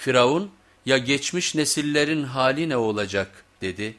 Firavun ya geçmiş nesillerin hali ne olacak dedi.